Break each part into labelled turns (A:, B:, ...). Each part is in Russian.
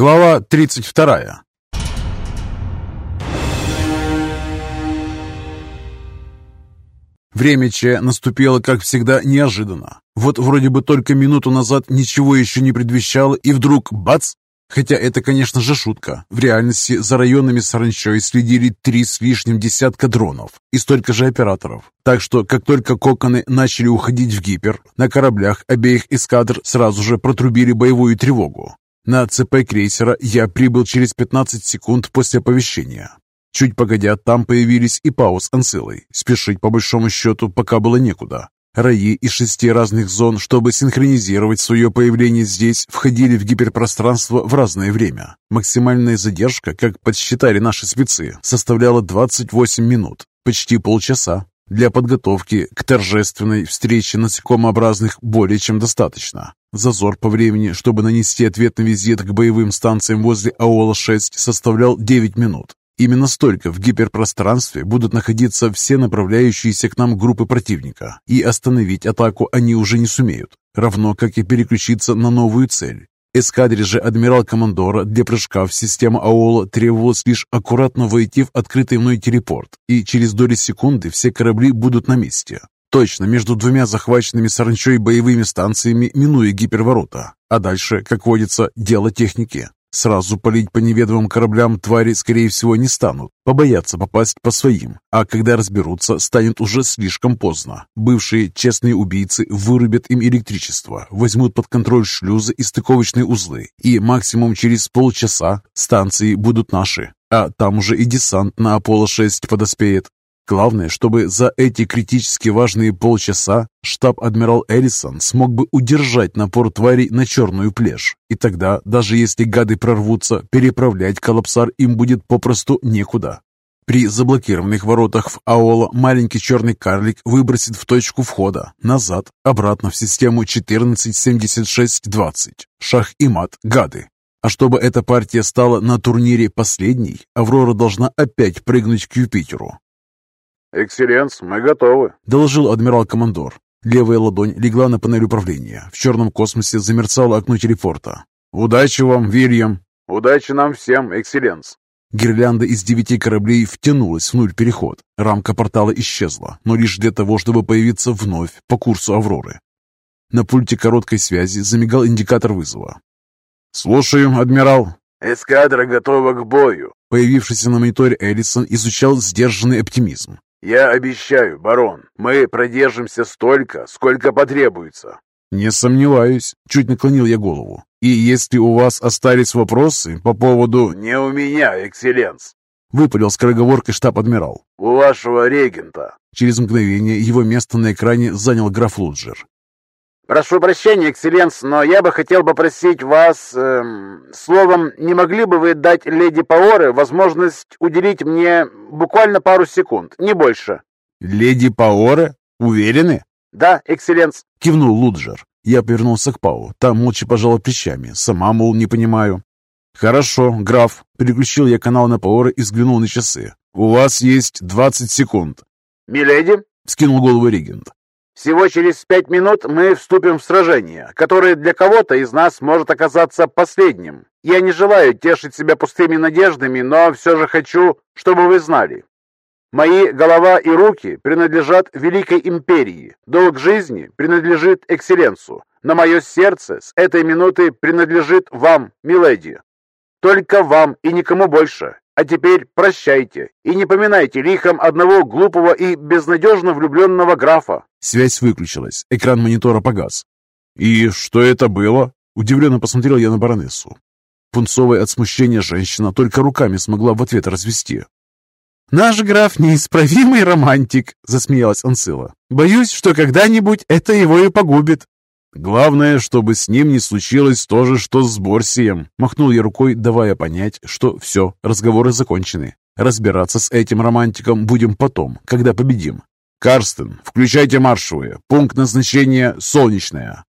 A: Глава 32 Время Че наступило, как всегда, неожиданно. Вот вроде бы только минуту назад ничего еще не предвещало, и вдруг бац! Хотя это, конечно же, шутка. В реальности за районами саранчой следили три с лишним десятка дронов и столько же операторов. Так что, как только коконы начали уходить в гипер, на кораблях обеих эскадр сразу же протрубили боевую тревогу. На ЦП крейсера я прибыл через 15 секунд после оповещения. Чуть погодя, там появились и Пау с Анцилой. Спешить, по большому счету, пока было некуда. Раи из шести разных зон, чтобы синхронизировать свое появление здесь, входили в гиперпространство в разное время. Максимальная задержка, как подсчитали наши спецы, составляла 28 минут, почти полчаса. Для подготовки к торжественной встрече насекомообразных более чем достаточно. Зазор по времени, чтобы нанести ответный визит к боевым станциям возле Аола-6, составлял 9 минут. Именно столько в гиперпространстве будут находиться все направляющиеся к нам группы противника, и остановить атаку они уже не сумеют, равно как и переключиться на новую цель. Эскадре же адмирал-командора для прыжка в систему АОЛа требовалось лишь аккуратно войти в открытый мной телепорт, и через доли секунды все корабли будут на месте. Точно между двумя захваченными саранчой боевыми станциями, минуя гиперворота. А дальше, как водится, дело техники. Сразу палить по неведомым кораблям твари, скорее всего, не станут. Побоятся попасть по своим. А когда разберутся, станет уже слишком поздно. Бывшие честные убийцы вырубят им электричество, возьмут под контроль шлюзы и стыковочные узлы. И максимум через полчаса станции будут наши. А там уже и десант на Аполло-6 подоспеет. Главное, чтобы за эти критически важные полчаса штаб-адмирал Эллисон смог бы удержать напор тварей на черную плешь. И тогда, даже если гады прорвутся, переправлять коллапсар им будет попросту некуда. При заблокированных воротах в Аола маленький черный карлик выбросит в точку входа, назад, обратно в систему 1476-20. Шах и мат, гады. А чтобы эта партия стала на турнире последней, Аврора должна опять прыгнуть к Юпитеру.
B: «Экселленс, мы готовы», —
A: доложил адмирал-командор. Левая ладонь легла на панель управления. В черном космосе замерцало окно телепорта. «Удачи вам, Вильям!»
B: «Удачи нам всем, Экселленс!»
A: Гирлянда из девяти кораблей втянулась в нуль переход. Рамка портала исчезла, но лишь для того, чтобы появиться вновь по курсу «Авроры». На пульте короткой связи замигал индикатор вызова. «Слушаю, адмирал!»
B: «Эскадра готова к бою!»
A: Появившийся на мониторе Эллисон изучал сдержанный оптимизм.
B: «Я обещаю, барон, мы продержимся столько, сколько потребуется».
A: «Не сомневаюсь», — чуть наклонил я голову. «И если у вас остались вопросы по поводу...»
B: «Не у меня, экселленс», —
A: выпалил скороговоркой штаб-адмирал.
B: «У вашего регента».
A: Через мгновение его место на экране занял граф Луджер.
C: «Прошу прощения, экселленс, но я бы хотел попросить вас... Эм, словом, не могли бы вы дать леди Паоре возможность уделить мне буквально пару секунд, не больше?»
A: «Леди Паоре? Уверены?»
C: «Да, экселленс», —
A: кивнул Луджер. Я повернулся к Пау. Там молча пожала плечами. Сама, мол, не понимаю. «Хорошо, граф», — переключил я канал на Паоре и взглянул на часы. «У вас есть двадцать секунд».
C: «Миледи?»
A: — скинул голову регент.
C: Всего через пять минут мы вступим в сражение, которое для кого-то из нас может оказаться последним. Я не желаю тешить себя пустыми надеждами, но все же хочу, чтобы вы знали. Мои голова и руки принадлежат Великой Империи. Долг жизни принадлежит Экселленсу. Но мое сердце с этой минуты принадлежит вам, миледи. Только вам и никому больше. А теперь прощайте и не поминайте лихом одного глупого и безнадежно влюбленного графа.
A: Связь выключилась, экран монитора погас. «И что это было?» Удивленно посмотрел я на баронессу. Пунцовая от смущения женщина только руками смогла в ответ развести.
D: «Наш граф неисправимый романтик», — засмеялась Ансила. «Боюсь, что когда-нибудь это его и погубит».
A: «Главное, чтобы с ним не случилось то же, что с Борсием», — махнул я рукой, давая понять, что все, разговоры закончены. Разбираться с этим романтиком будем потом, когда победим. «Карстен, включайте маршевые. Пункт назначения «Солнечная».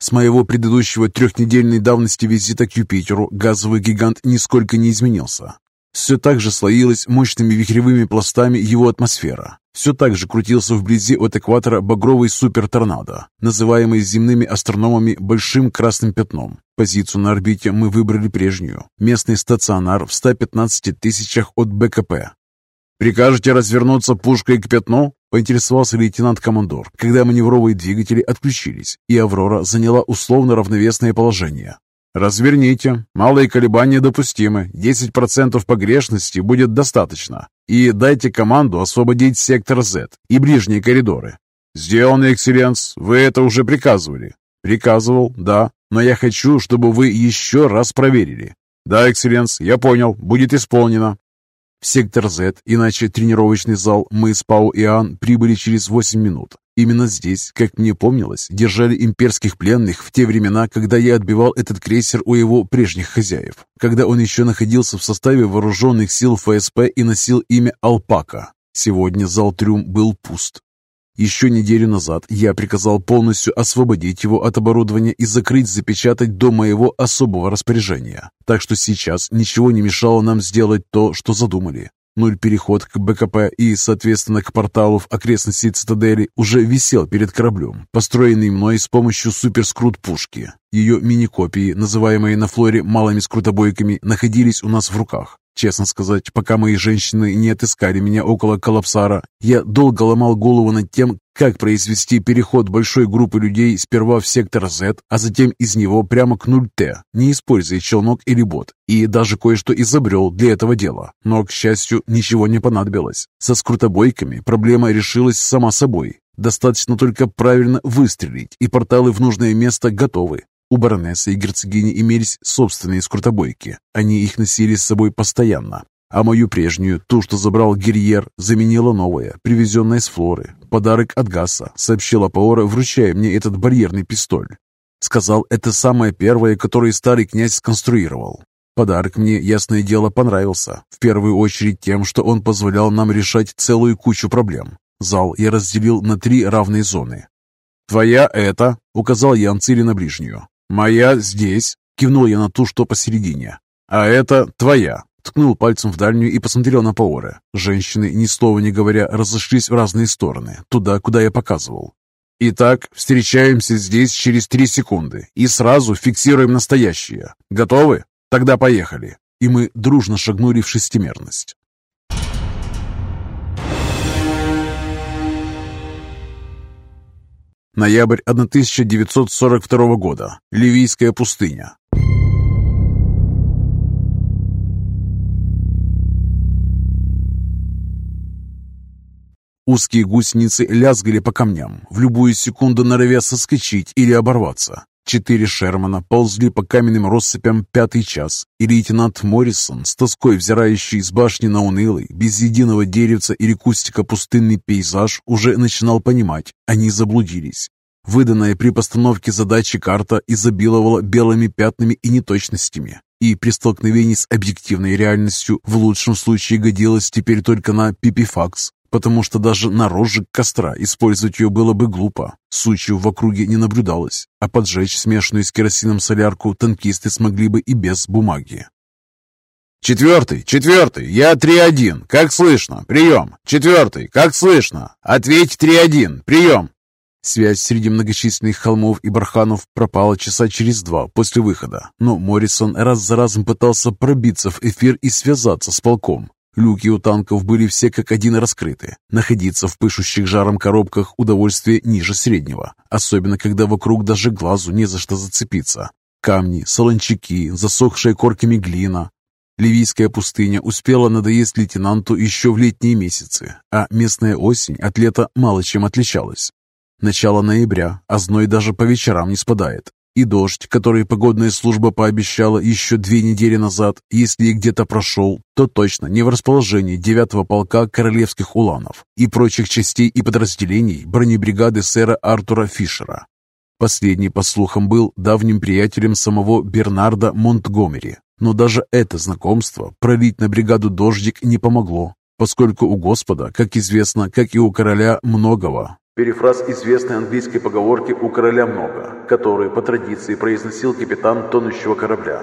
A: С моего предыдущего трехнедельной давности визита к Юпитеру газовый гигант нисколько не изменился. Все так же слоилась мощными вихревыми пластами его атмосфера. Все так же крутился вблизи от экватора багровый суперторнадо, называемый земными астрономами «большим красным пятном». Позицию на орбите мы выбрали прежнюю. Местный стационар в 115 тысячах от БКП. «Прикажете развернуться пушкой к пятну?» – поинтересовался лейтенант-командор, когда маневровые двигатели отключились, и «Аврора» заняла условно равновесное положение. «Разверните. Малые колебания допустимы. 10% погрешности будет достаточно. И дайте команду освободить сектор Z и ближние коридоры». «Сделано, экселленс. Вы это уже приказывали». «Приказывал, да. Но я хочу, чтобы вы еще раз проверили». «Да, экселленс. Я понял. Будет исполнено». В сектор Z, иначе тренировочный зал, мы с Пау и Ан прибыли через 8 минут. Именно здесь, как мне помнилось, держали имперских пленных в те времена, когда я отбивал этот крейсер у его прежних хозяев, когда он еще находился в составе вооруженных сил ФСП и носил имя Алпака. Сегодня зал Трюм был пуст. Еще неделю назад я приказал полностью освободить его от оборудования и закрыть, запечатать до моего особого распоряжения. Так что сейчас ничего не мешало нам сделать то, что задумали. Нуль переход к БКП и, соответственно, к порталу в окрестности цитадели уже висел перед кораблем, построенный мной с помощью суперскрут-пушки. Ее мини-копии, называемые на флоре малыми скрутобойками, находились у нас в руках. Честно сказать, пока мои женщины не отыскали меня около коллапсара, я долго ломал голову над тем, как произвести переход большой группы людей сперва в сектор Z, а затем из него прямо к 0Т, не используя челнок или бот, и даже кое-что изобрел для этого дела. Но, к счастью, ничего не понадобилось. Со скрутобойками проблема решилась сама собой. Достаточно только правильно выстрелить, и порталы в нужное место готовы. У баронессы и герцогини имелись собственные скрутобойки. Они их носили с собой постоянно. А мою прежнюю, ту, что забрал Герьер, заменила новая, привезенная с Флоры. Подарок от Гасса, сообщила Паора, вручая мне этот барьерный пистоль. Сказал, это самое первое, которое старый князь сконструировал. Подарок мне, ясное дело, понравился. В первую очередь тем, что он позволял нам решать целую кучу проблем. Зал я разделил на три равные зоны. «Твоя это», — указал я Анцири на ближнюю. «Моя здесь», — кивнул я на ту, что посередине. «А это твоя», — ткнул пальцем в дальнюю и посмотрел на Паоры. Женщины, ни слова не говоря, разошлись в разные стороны, туда, куда я показывал. «Итак, встречаемся здесь через три секунды и сразу фиксируем настоящее. Готовы? Тогда поехали». И мы дружно шагнули в шестимерность. Ноябрь 1942 года. Ливийская пустыня. Узкие гусеницы лязгали по камням, в любую секунду норовя соскочить или оборваться. Четыре Шермана ползли по каменным россыпям пятый час, и лейтенант Моррисон, с тоской взирающий с башни на унылый, без единого деревца или кустика пустынный пейзаж, уже начинал понимать, они заблудились. Выданная при постановке задачи карта изобиловала белыми пятнами и неточностями, и при столкновении с объективной реальностью в лучшем случае годилась теперь только на пипифакс, потому что даже на розжиг костра использовать ее было бы глупо. Сучьев в округе не наблюдалось, а поджечь смешанную с керосином солярку танкисты смогли бы и без бумаги. «Четвертый, четвертый, я 3-1, как слышно, прием! Четвертый, как слышно, ответь 3-1, прием!» Связь среди многочисленных холмов и барханов пропала часа через два после выхода, но Моррисон раз за разом пытался пробиться в эфир и связаться с полком. Люки у танков были все как один раскрыты. Находиться в пышущих жаром коробках удовольствие ниже среднего, особенно когда вокруг даже глазу не за что зацепиться. Камни, солончаки, засохшая корками глина. Ливийская пустыня успела надоесть лейтенанту еще в летние месяцы, а местная осень от лета мало чем отличалась. Начало ноября, а зной даже по вечерам не спадает. И дождь, который погодная служба пообещала еще две недели назад, если и где-то прошел, то точно не в расположении 9-го полка королевских уланов и прочих частей и подразделений бронебригады сэра Артура Фишера. Последний, по слухам, был давним приятелем самого Бернарда Монтгомери. Но даже это знакомство пролить на бригаду дождик не помогло, поскольку у Господа, как известно, как и у короля, многого,
C: Перефраз известной английской поговорки «У короля много», которую по традиции произносил капитан тонущего корабля.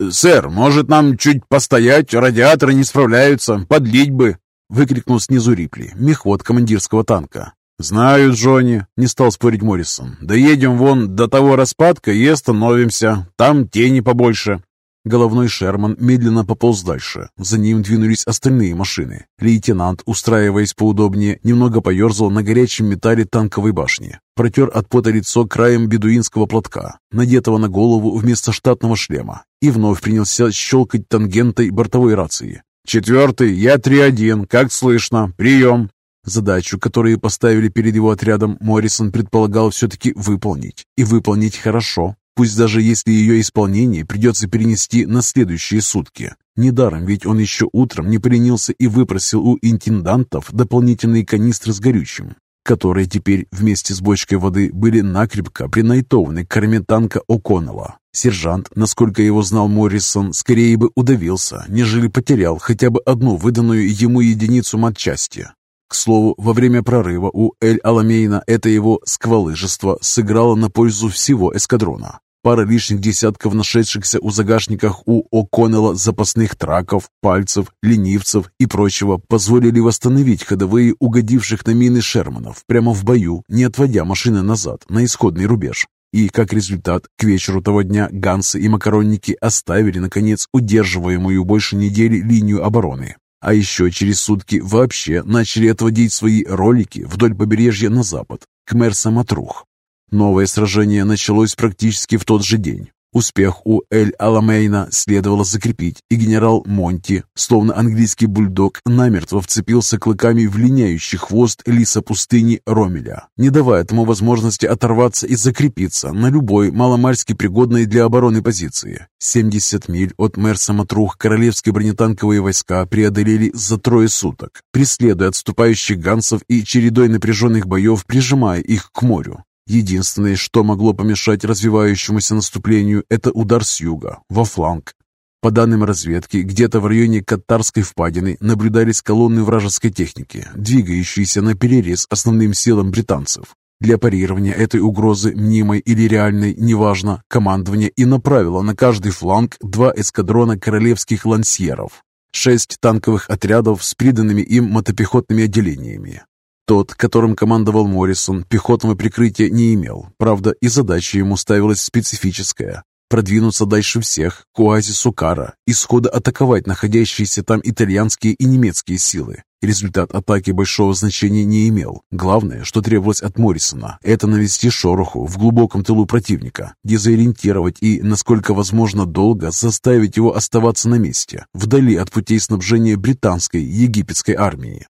A: «Сэр, может нам чуть постоять? Радиаторы не справляются. Подлить бы!» Выкрикнул снизу Рипли, мехвод командирского танка. «Знаю, Джонни», — не стал спорить Моррисон. «Доедем вон до того распадка и остановимся. Там тени побольше». Головной Шерман медленно пополз дальше. За ним двинулись остальные машины. Лейтенант, устраиваясь поудобнее, немного поерзал на горячем металле танковой башни. Протер от пота лицо краем бедуинского платка, надетого на голову вместо штатного шлема, и вновь принялся щелкать тангентой бортовой рации. «Четвертый, я 3-1, как слышно, прием!» Задачу, которую поставили перед его отрядом, Моррисон предполагал все-таки выполнить. И выполнить хорошо пусть даже если ее исполнение придется перенести на следующие сутки. Недаром, ведь он еще утром не поленился и выпросил у интендантов дополнительные канистры с горючим, которые теперь вместе с бочкой воды были накрепко принайтованы к корме танка О'Коннелла. Сержант, насколько его знал Моррисон, скорее бы удавился, нежели потерял хотя бы одну выданную ему единицу матчасти. К слову, во время прорыва у Эль-Аламейна это его сквалыжество сыграло на пользу всего эскадрона. Пара лишних десятков нашедшихся у загашниках у О'Коннелла запасных траков, пальцев, ленивцев и прочего позволили восстановить ходовые угодивших на мины Шерманов прямо в бою, не отводя машины назад на исходный рубеж. И, как результат, к вечеру того дня Гансы и Макаронники оставили, наконец, удерживаемую больше недели линию обороны. А еще через сутки вообще начали отводить свои ролики вдоль побережья на запад, к Мерса-Матрух. Новое сражение началось практически в тот же день. Успех у Эль-Аламейна следовало закрепить, и генерал Монти, словно английский бульдог, намертво вцепился клыками в линяющий хвост лиса пустыни Ромеля, не давая тому возможности оторваться и закрепиться на любой маломальски пригодной для обороны позиции. 70 миль от Мерса Матрух королевские бронетанковые войска преодолели за трое суток, преследуя отступающих гансов и чередой напряженных боев прижимая их к морю. Единственное, что могло помешать развивающемуся наступлению, это удар с юга, во фланг. По данным разведки, где-то в районе Катарской впадины наблюдались колонны вражеской техники, двигающиеся на перерез основным силам британцев. Для парирования этой угрозы, мнимой или реальной, неважно, командование и направило на каждый фланг два эскадрона королевских лансьеров, шесть танковых отрядов с приданными им мотопехотными отделениями, тот, которым командовал Моррисон, пехотного прикрытия не имел. Правда, и задача ему ставилась специфическая – продвинуться дальше всех к оазису Кара и сходу атаковать находящиеся там итальянские и немецкие силы. Результат атаки большого значения не имел. Главное, что требовалось от Моррисона, это навести шороху в глубоком тылу противника, дезориентировать и, насколько возможно, долго заставить его оставаться на месте, вдали от путей снабжения британской египетской армии.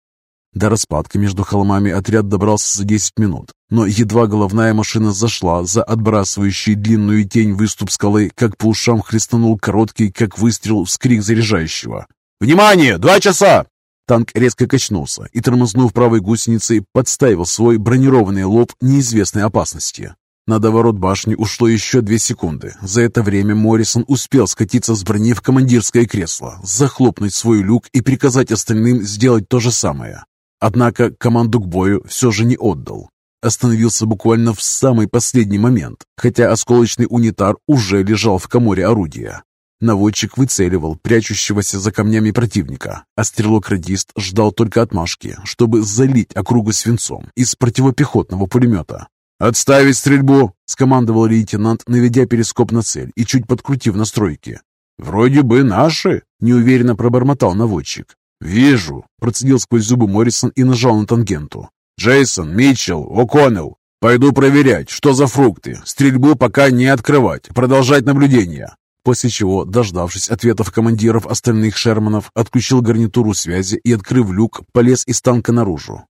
A: До распадка между холмами отряд добрался за 10 минут, но едва головная машина зашла за отбрасывающий длинную тень выступ скалы, как по ушам хлестанул короткий, как выстрел, вскрик заряжающего. «Внимание! Два часа!» Танк резко качнулся и, тормознув правой гусеницей, подставил свой бронированный лоб неизвестной опасности. На доворот башни ушло еще две секунды. За это время Моррисон успел скатиться с брони в командирское кресло, захлопнуть свой люк и приказать остальным сделать то же самое. Однако команду к бою все же не отдал. Остановился буквально в самый последний момент, хотя осколочный унитар уже лежал в коморе орудия. Наводчик выцеливал прячущегося за камнями противника, а стрелок-радист ждал только отмашки, чтобы залить округу свинцом из противопехотного пулемета. «Отставить стрельбу!» — скомандовал лейтенант, наведя перископ на цель и чуть подкрутив настройки. «Вроде бы наши!» — неуверенно пробормотал наводчик. «Вижу», — процедил сквозь зубы Моррисон и нажал на тангенту. «Джейсон, Митчелл, О'Коннелл, пойду проверять, что за фрукты. Стрельбу пока не открывать, продолжать наблюдение». После чего, дождавшись ответов командиров остальных Шерманов, отключил гарнитуру связи и, открыв люк, полез из танка наружу.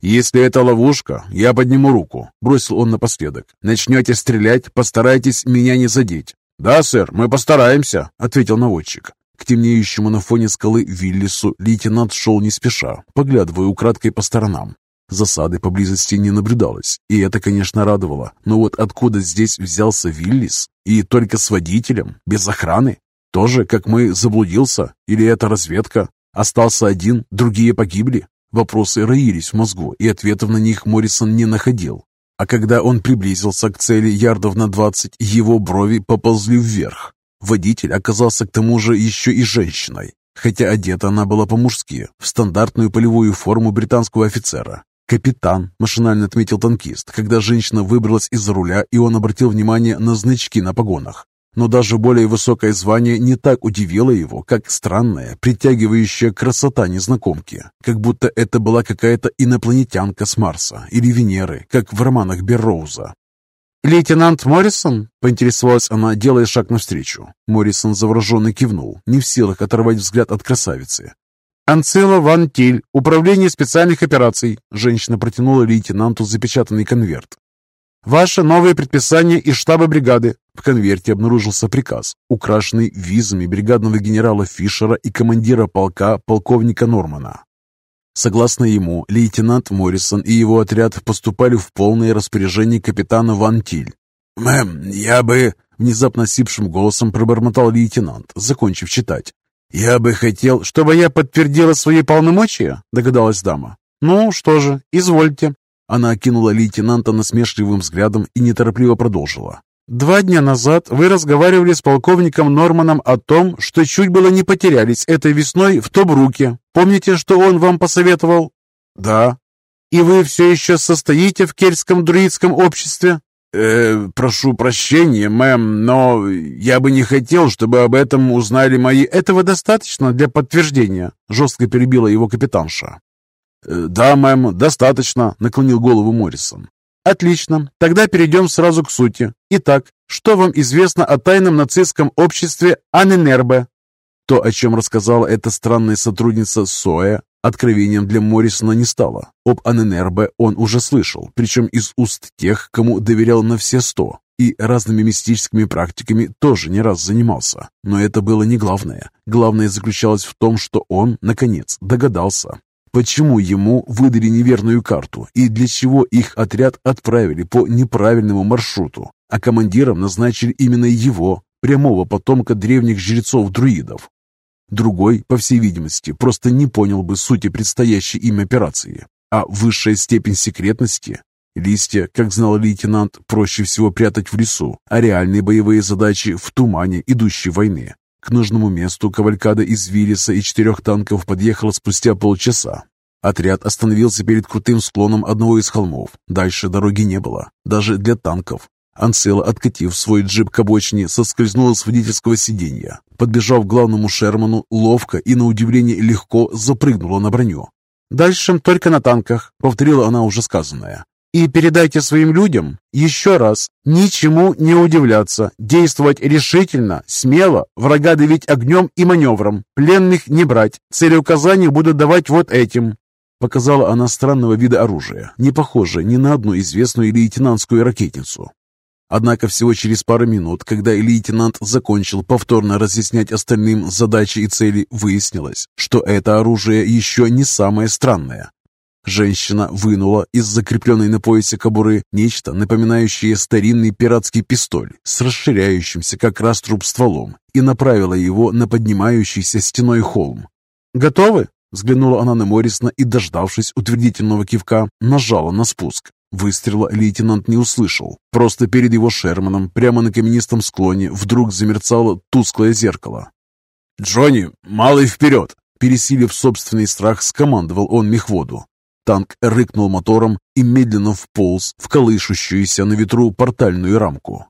A: «Если это ловушка, я подниму руку», — бросил он напоследок. «Начнете стрелять, постарайтесь меня не задеть». «Да, сэр, мы постараемся», — ответил наводчик. К темнеющему на фоне скалы Виллису лейтенант шел не спеша, поглядывая украдкой по сторонам. Засады поблизости не наблюдалось, и это, конечно, радовало. Но вот откуда здесь взялся Виллис? И только с водителем, без охраны? Тоже, как мы, заблудился? Или это разведка? Остался один, другие погибли? Вопросы роились в мозгу, и ответов на них Моррисон не находил. А когда он приблизился к цели ярдов на двадцать, его брови поползли вверх. Водитель оказался к тому же еще и женщиной, хотя одета она была по-мужски, в стандартную полевую форму британского офицера. «Капитан», – машинально отметил танкист, когда женщина выбралась из-за руля, и он обратил внимание на значки на погонах. Но даже более высокое звание не так удивило его, как странная, притягивающая красота незнакомки, как будто это была какая-то инопланетянка с Марса или Венеры, как в романах Берроуза.
D: «Лейтенант Моррисон?» – поинтересовалась она, делая шаг навстречу.
A: Моррисон завороженно кивнул, не в силах оторвать взгляд от красавицы.
D: «Анцила Ван Тиль, Управление специальных операций», – женщина протянула лейтенанту запечатанный конверт. «Ваше новое предписание из штаба бригады».
A: В конверте обнаружился приказ, украшенный визами бригадного генерала Фишера и командира полка полковника Нормана. Согласно ему, лейтенант Моррисон и его отряд поступали в полное распоряжение капитана Ван Тиль. «Мэм, я бы...» — внезапно сипшим голосом пробормотал лейтенант, закончив читать. «Я бы хотел,
D: чтобы я подтвердила свои полномочия», — догадалась дама. «Ну что же, извольте».
A: Она окинула лейтенанта насмешливым взглядом и неторопливо продолжила.
D: «Два дня назад вы разговаривали с полковником Норманом о том, что чуть было не потерялись этой весной в Тобруке. Помните, что он вам посоветовал?»
A: «Да».
D: «И вы все еще состоите в кельтском друидском обществе?»
A: «Э, прошу прощения, мэм, но я бы не хотел, чтобы об этом узнали мои...»
D: «Этого достаточно для подтверждения», — жестко перебила его капитанша.
A: «Э, «Да, мэм, достаточно», — наклонил голову Моррисон.
D: «Отлично. Тогда перейдем сразу к сути. Итак, что вам известно о тайном нацистском обществе Аненербе?»
A: То, о чем рассказала эта странная сотрудница Соя, Откровением для Моррисона не стало. Об Аненербе он уже слышал, причем из уст тех, кому доверял на все сто, и разными мистическими практиками тоже не раз занимался. Но это было не главное. Главное заключалось в том, что он, наконец, догадался, почему ему выдали неверную карту и для чего их отряд отправили по неправильному маршруту, а командиром назначили именно его, прямого потомка древних жрецов-друидов. Другой, по всей видимости, просто не понял бы сути предстоящей им операции. А высшая степень секретности Листья, как знал лейтенант, проще всего прятать в лесу, а реальные боевые задачи в тумане идущей войны. К нужному месту кавалькада из Виллиса и четырех танков подъехала спустя полчаса. Отряд остановился перед крутым склоном одного из холмов. Дальше дороги не было, даже для танков. Анцела, откатив свой джип к обочине, соскользнула с водительского сиденья. Подбежав к главному Шерману, ловко и, на удивление, легко запрыгнула на броню.
D: «Дальше только на танках», — повторила она уже сказанное. «И передайте своим людям еще раз, ничему не удивляться, действовать решительно, смело, врага давить огнем и маневром, пленных не брать, целеуказания будут давать вот этим». Показала она странного вида оружия, не похожее ни на одну известную лейтенантскую ракетницу. Однако всего через пару минут, когда лейтенант закончил повторно разъяснять остальным задачи и цели, выяснилось, что это оружие еще не самое странное. Женщина вынула из закрепленной на поясе кобуры нечто, напоминающее старинный пиратский пистоль с расширяющимся как раструб стволом и направила его на поднимающийся стеной холм. «Готовы?»
A: Взглянула она на Моррисона и, дождавшись утвердительного кивка, нажала на спуск. Выстрела лейтенант не услышал. Просто перед его Шерманом, прямо на каменистом склоне, вдруг замерцало тусклое зеркало. «Джонни, малый вперед!» Пересилив собственный страх, скомандовал он мехводу. Танк рыкнул мотором и медленно вполз в колышущуюся на ветру портальную рамку.